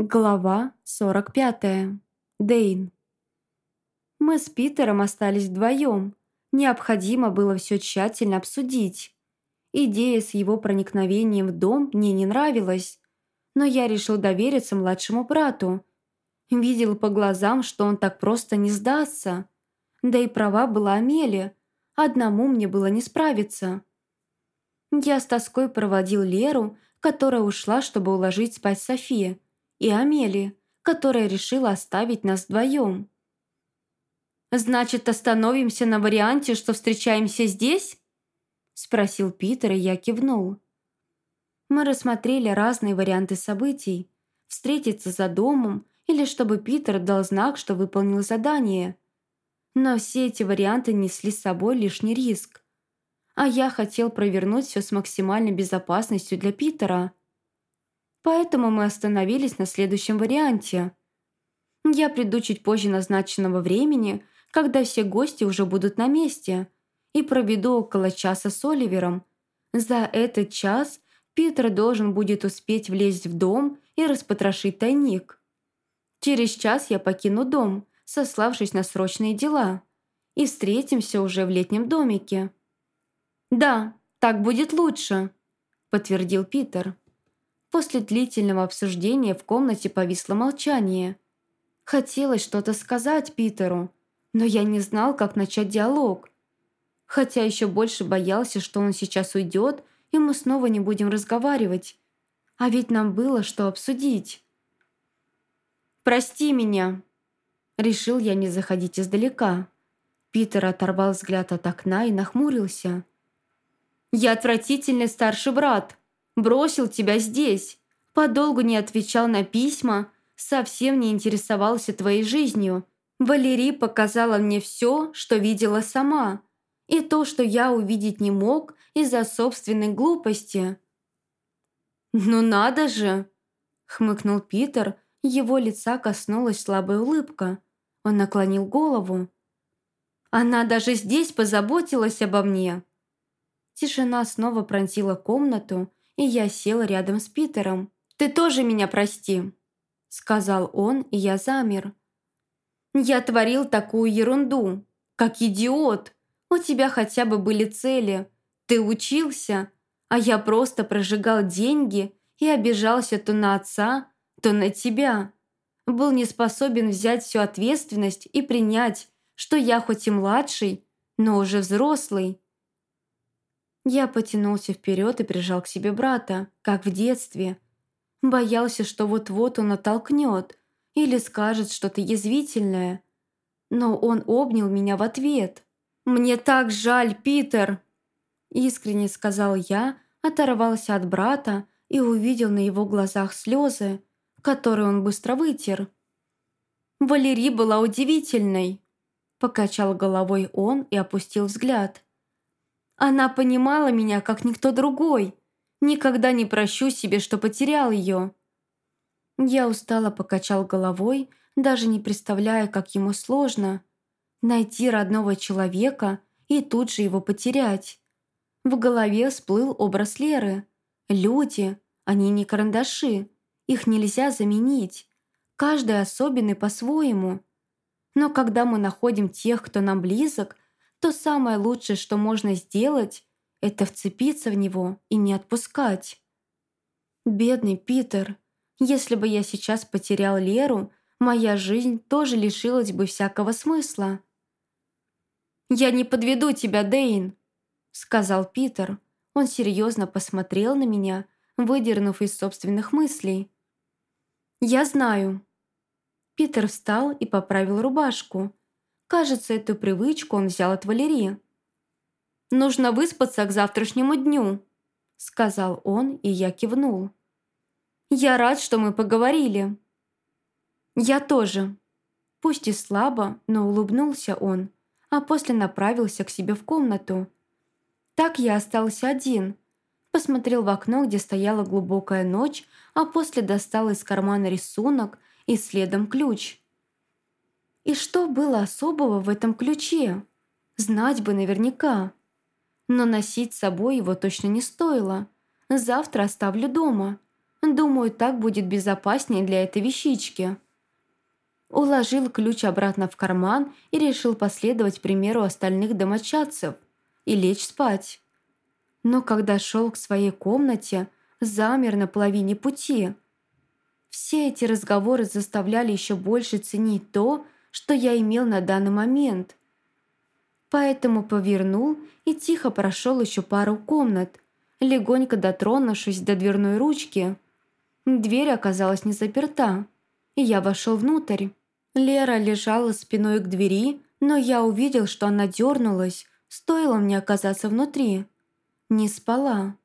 Глава 45. Дейн. Мы с Питером остались вдвоем. Необходимо было все тщательно обсудить. Идея с его проникновением в дом мне не нравилась, но я решил довериться младшему брату. Видел по глазам, что он так просто не сдастся. Да и права была Амелия. Одному мне было не справиться. Я с тоской проводил Леру, которая ушла, чтобы уложить спать Софию и Амели, которая решила оставить нас вдвоем. «Значит, остановимся на варианте, что встречаемся здесь?» спросил Питер, и я кивнул. Мы рассмотрели разные варианты событий. Встретиться за домом или чтобы Питер дал знак, что выполнил задание. Но все эти варианты несли с собой лишний риск. А я хотел провернуть все с максимальной безопасностью для Питера. Поэтому мы остановились на следующем варианте. Я приду чуть позже назначенного времени, когда все гости уже будут на месте, и проведу около часа с Оливером. За этот час Питер должен будет успеть влезть в дом и распотрошить тайник. Через час я покину дом, сославшись на срочные дела, и встретимся уже в летнем домике. «Да, так будет лучше», – подтвердил Питер. После длительного обсуждения в комнате повисло молчание. Хотелось что-то сказать Питеру, но я не знал, как начать диалог. Хотя еще больше боялся, что он сейчас уйдет, и мы снова не будем разговаривать. А ведь нам было что обсудить. «Прости меня!» Решил я не заходить издалека. Питер оторвал взгляд от окна и нахмурился. «Я отвратительный старший брат!» Бросил тебя здесь. Подолгу не отвечал на письма, совсем не интересовался твоей жизнью. Валерий показала мне все, что видела сама. И то, что я увидеть не мог из-за собственной глупости. «Ну надо же!» — хмыкнул Питер. Его лица коснулась слабая улыбка. Он наклонил голову. «Она даже здесь позаботилась обо мне!» Тишина снова пронзила комнату, и я села рядом с Питером. «Ты тоже меня прости», — сказал он, и я замер. «Я творил такую ерунду, как идиот. У тебя хотя бы были цели. Ты учился, а я просто прожигал деньги и обижался то на отца, то на тебя. Был не способен взять всю ответственность и принять, что я хоть и младший, но уже взрослый. Я потянулся вперед и прижал к себе брата, как в детстве. Боялся, что вот-вот он оттолкнет или скажет что-то язвительное. Но он обнял меня в ответ. «Мне так жаль, Питер!» Искренне сказал я, оторвался от брата и увидел на его глазах слезы, которые он быстро вытер. «Валерий была удивительной!» Покачал головой он и опустил взгляд. Она понимала меня, как никто другой. Никогда не прощу себе, что потерял ее. Я устало покачал головой, даже не представляя, как ему сложно найти родного человека и тут же его потерять. В голове всплыл образ Леры. Люди, они не карандаши, их нельзя заменить. Каждый особенный по-своему. Но когда мы находим тех, кто нам близок – то самое лучшее, что можно сделать, это вцепиться в него и не отпускать. Бедный Питер. Если бы я сейчас потерял Леру, моя жизнь тоже лишилась бы всякого смысла. «Я не подведу тебя, Дейн», — сказал Питер. Он серьезно посмотрел на меня, выдернув из собственных мыслей. «Я знаю». Питер встал и поправил рубашку, Кажется, эту привычку он взял от Валерии. «Нужно выспаться к завтрашнему дню», — сказал он, и я кивнул. «Я рад, что мы поговорили». «Я тоже». Пусть и слабо, но улыбнулся он, а после направился к себе в комнату. Так я остался один. Посмотрел в окно, где стояла глубокая ночь, а после достал из кармана рисунок и следом ключ. И что было особого в этом ключе? Знать бы наверняка. Но носить с собой его точно не стоило. Завтра оставлю дома. Думаю, так будет безопаснее для этой вещички. Уложил ключ обратно в карман и решил последовать примеру остальных домочадцев и лечь спать. Но когда шел к своей комнате, замер на половине пути. Все эти разговоры заставляли еще больше ценить то, что я имел на данный момент. Поэтому повернул и тихо прошел еще пару комнат, легонько дотронувшись до дверной ручки. Дверь оказалась не заперта, и я вошел внутрь. Лера лежала спиной к двери, но я увидел, что она дернулась, стоило мне оказаться внутри. Не спала.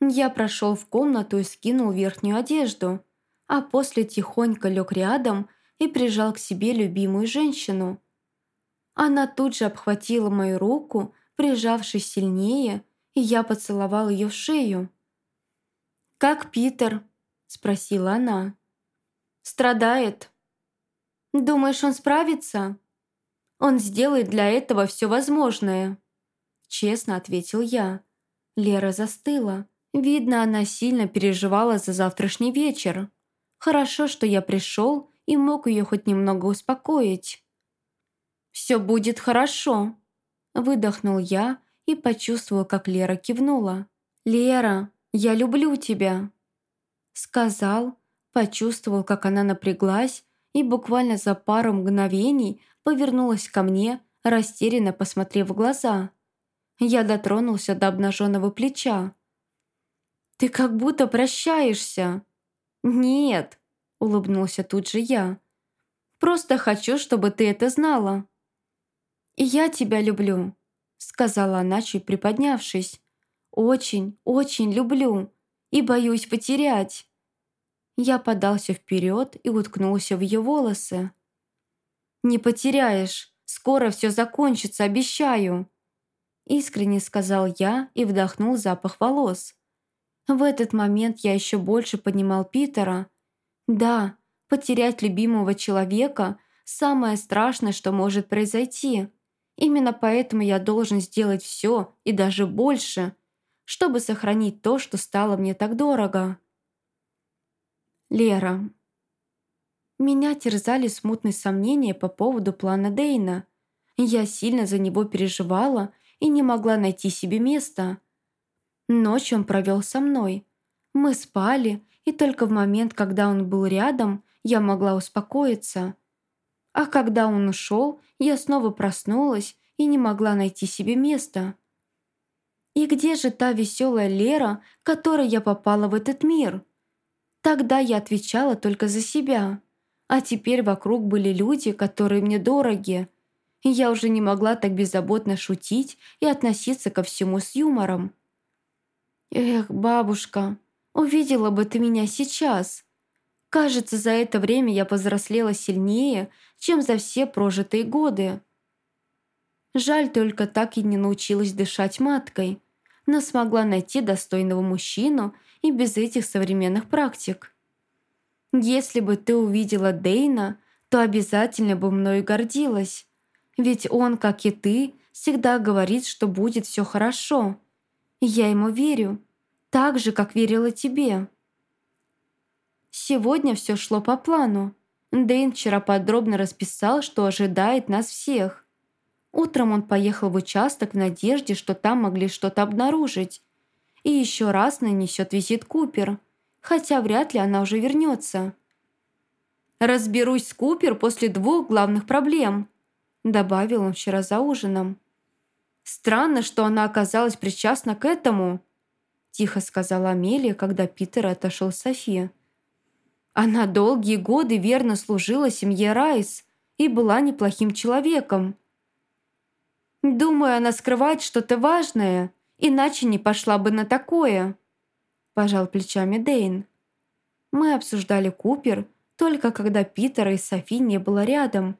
Я прошел в комнату и скинул верхнюю одежду, а после тихонько лег рядом и прижал к себе любимую женщину. Она тут же обхватила мою руку, прижавшись сильнее, и я поцеловал ее в шею. «Как Питер?» – спросила она. «Страдает», Думаешь, он справится? Он сделает для этого все возможное. Честно ответил я. Лера застыла. Видно, она сильно переживала за завтрашний вечер. Хорошо, что я пришел и мог ее хоть немного успокоить. «Все будет хорошо», – выдохнул я и почувствовал, как Лера кивнула. «Лера, я люблю тебя», – сказал, почувствовал, как она напряглась и буквально за пару мгновений повернулась ко мне, растерянно посмотрев в глаза. Я дотронулся до обнаженного плеча. «Ты как будто прощаешься». «Нет», — улыбнулся тут же я. «Просто хочу, чтобы ты это знала». «И я тебя люблю», — сказала она, чуть приподнявшись. «Очень, очень люблю и боюсь потерять». Я подался вперед и уткнулся в ее волосы. «Не потеряешь. Скоро все закончится, обещаю!» Искренне сказал я и вдохнул запах волос. В этот момент я еще больше понимал Питера. Да, потерять любимого человека – самое страшное, что может произойти. Именно поэтому я должен сделать все и даже больше, чтобы сохранить то, что стало мне так дорого. Лера. Меня терзали смутные сомнения по поводу плана Дейна. Я сильно за него переживала и не могла найти себе места. Ночь он провел со мной. Мы спали, и только в момент, когда он был рядом, я могла успокоиться. А когда он ушел, я снова проснулась и не могла найти себе места. И где же та веселая Лера, которой я попала в этот мир? Тогда я отвечала только за себя. А теперь вокруг были люди, которые мне дороги. Я уже не могла так беззаботно шутить и относиться ко всему с юмором. «Эх, бабушка, увидела бы ты меня сейчас!» Кажется, за это время я повзрослела сильнее, чем за все прожитые годы. Жаль только так и не научилась дышать маткой, но смогла найти достойного мужчину – и без этих современных практик. Если бы ты увидела Дейна, то обязательно бы мною гордилась. Ведь он, как и ты, всегда говорит, что будет все хорошо. Я ему верю, так же, как верила тебе. Сегодня все шло по плану. Дейн вчера подробно расписал, что ожидает нас всех. Утром он поехал в участок в надежде, что там могли что-то обнаружить, и еще раз нанесет визит Купер, хотя вряд ли она уже вернется. «Разберусь с Купер после двух главных проблем», добавил он вчера за ужином. «Странно, что она оказалась причастна к этому», тихо сказала Амелия, когда Питер отошел с Софи. Она долгие годы верно служила семье Райс и была неплохим человеком. Думаю, она скрывает что-то важное, Иначе не пошла бы на такое», – пожал плечами Дейн. Мы обсуждали Купер только когда Питера и Софи не было рядом.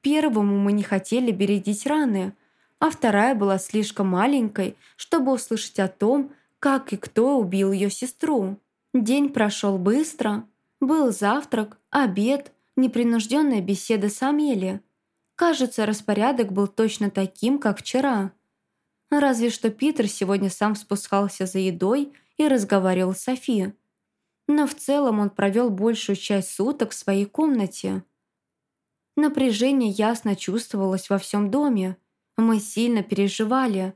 Первому мы не хотели бередить раны, а вторая была слишком маленькой, чтобы услышать о том, как и кто убил ее сестру. День прошел быстро. Был завтрак, обед, непринужденная беседа с Амели. Кажется, распорядок был точно таким, как вчера – Разве что Питер сегодня сам спускался за едой и разговаривал с Софи. но в целом он провел большую часть суток в своей комнате. Напряжение ясно чувствовалось во всем доме. Мы сильно переживали.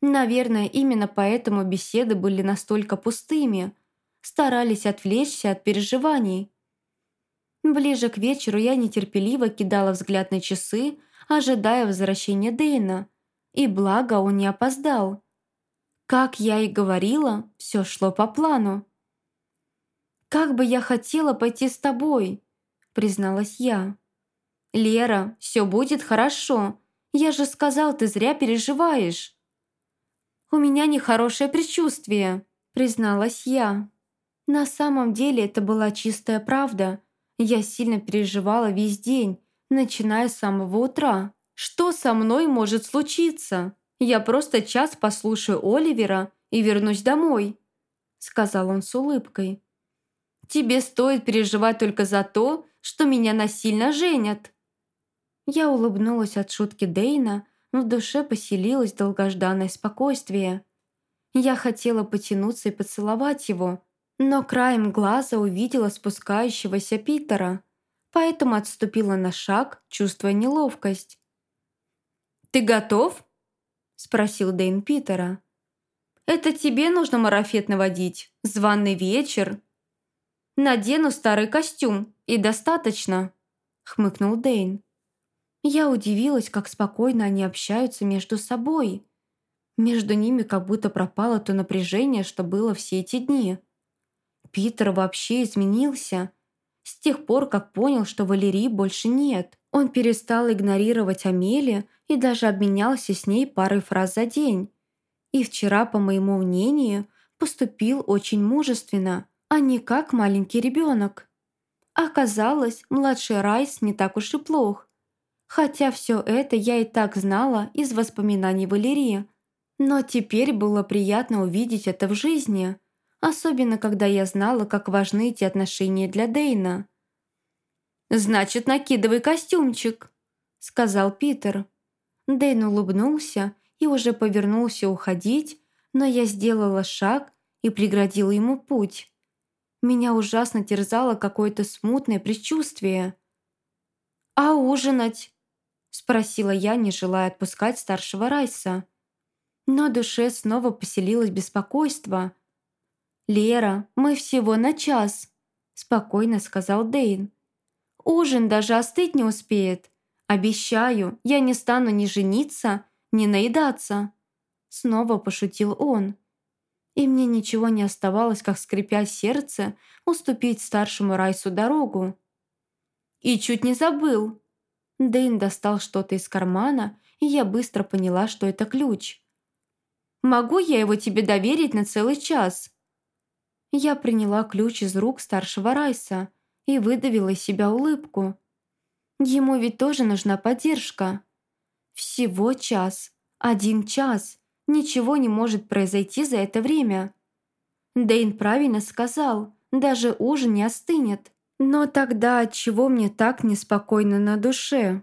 Наверное, именно поэтому беседы были настолько пустыми. Старались отвлечься от переживаний. Ближе к вечеру я нетерпеливо кидала взгляд на часы, ожидая возвращения Дэйна. И благо он не опоздал. Как я и говорила, все шло по плану. «Как бы я хотела пойти с тобой», — призналась я. «Лера, все будет хорошо. Я же сказал, ты зря переживаешь». «У меня нехорошее предчувствие», — призналась я. На самом деле это была чистая правда. Я сильно переживала весь день, начиная с самого утра. Что со мной может случиться? Я просто час послушаю Оливера и вернусь домой», — сказал он с улыбкой. «Тебе стоит переживать только за то, что меня насильно женят». Я улыбнулась от шутки Дейна, в душе поселилось долгожданное спокойствие. Я хотела потянуться и поцеловать его, но краем глаза увидела спускающегося Питера, поэтому отступила на шаг, чувствуя неловкость. «Ты готов?» – спросил Дэйн Питера. «Это тебе нужно марафет наводить? Званый вечер?» «Надену старый костюм, и достаточно», – хмыкнул Дэйн. Я удивилась, как спокойно они общаются между собой. Между ними как будто пропало то напряжение, что было все эти дни. Питер вообще изменился. С тех пор, как понял, что Валерии больше нет. Он перестал игнорировать Амели и даже обменялся с ней парой фраз за день. И вчера, по моему мнению, поступил очень мужественно, а не как маленький ребенок. Оказалось, младший Райс не так уж и плох. Хотя все это я и так знала из воспоминаний Валерии. Но теперь было приятно увидеть это в жизни, особенно когда я знала, как важны эти отношения для Дейна. «Значит, накидывай костюмчик», — сказал Питер. Дейн улыбнулся и уже повернулся уходить, но я сделала шаг и преградила ему путь. Меня ужасно терзало какое-то смутное предчувствие. «А ужинать?» Спросила я, не желая отпускать старшего Райса. Но душе снова поселилось беспокойство. «Лера, мы всего на час», – спокойно сказал Дейн. «Ужин даже остыть не успеет. Обещаю, я не стану ни жениться, ни наедаться». Снова пошутил он. И мне ничего не оставалось, как, скрипя сердце, уступить старшему Райсу дорогу. «И чуть не забыл», Дэйн достал что-то из кармана, и я быстро поняла, что это ключ. «Могу я его тебе доверить на целый час?» Я приняла ключ из рук старшего Райса и выдавила из себя улыбку. Ему ведь тоже нужна поддержка. Всего час. Один час. Ничего не может произойти за это время. Дэйн правильно сказал, даже ужин не остынет. Но тогда отчего мне так неспокойно на душе?